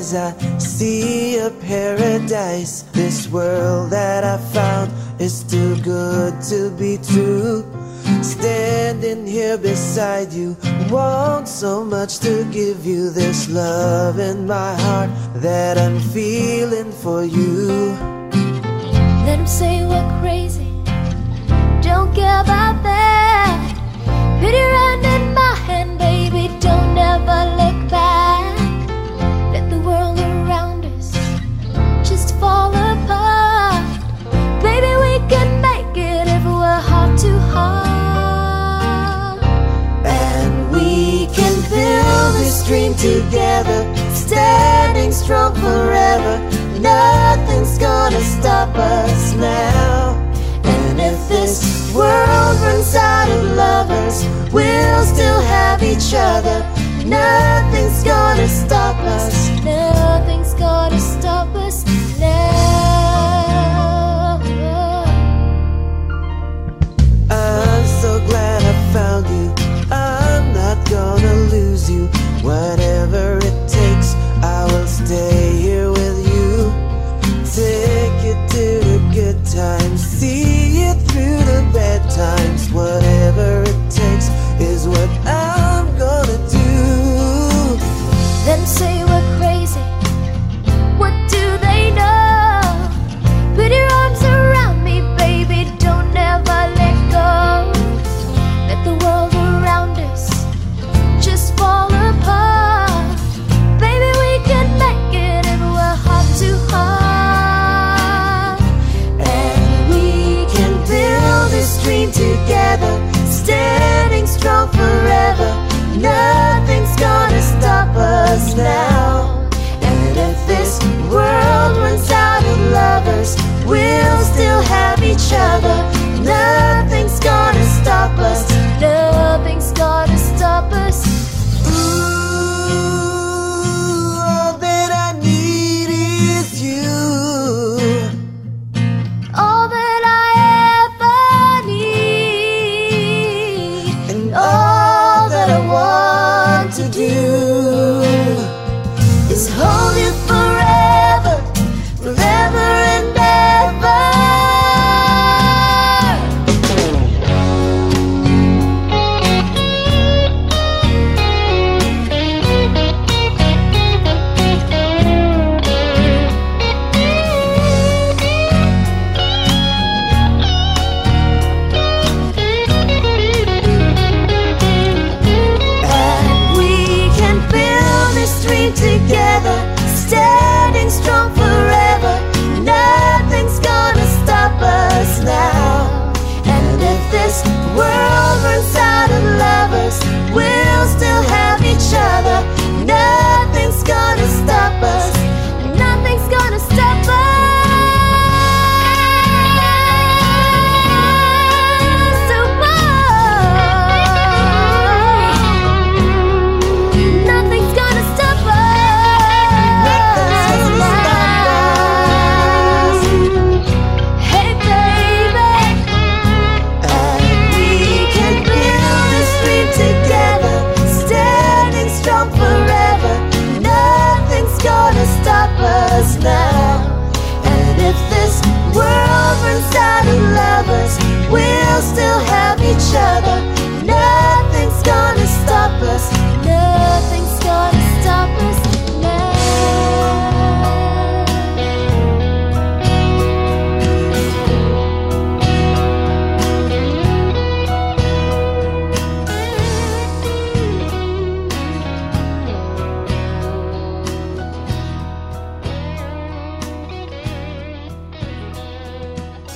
eyes I see a paradise. This world that I found is too good to be true. Standing here beside you, want so much to give you this love in my heart that I'm feeling for you. Let them say we're crazy, dream together, standing strong forever. Nothing's gonna stop us now. And if this world runs out of lovers, we'll still have each other. Nothing's gonna stop us. Nothing's gonna stop us the water.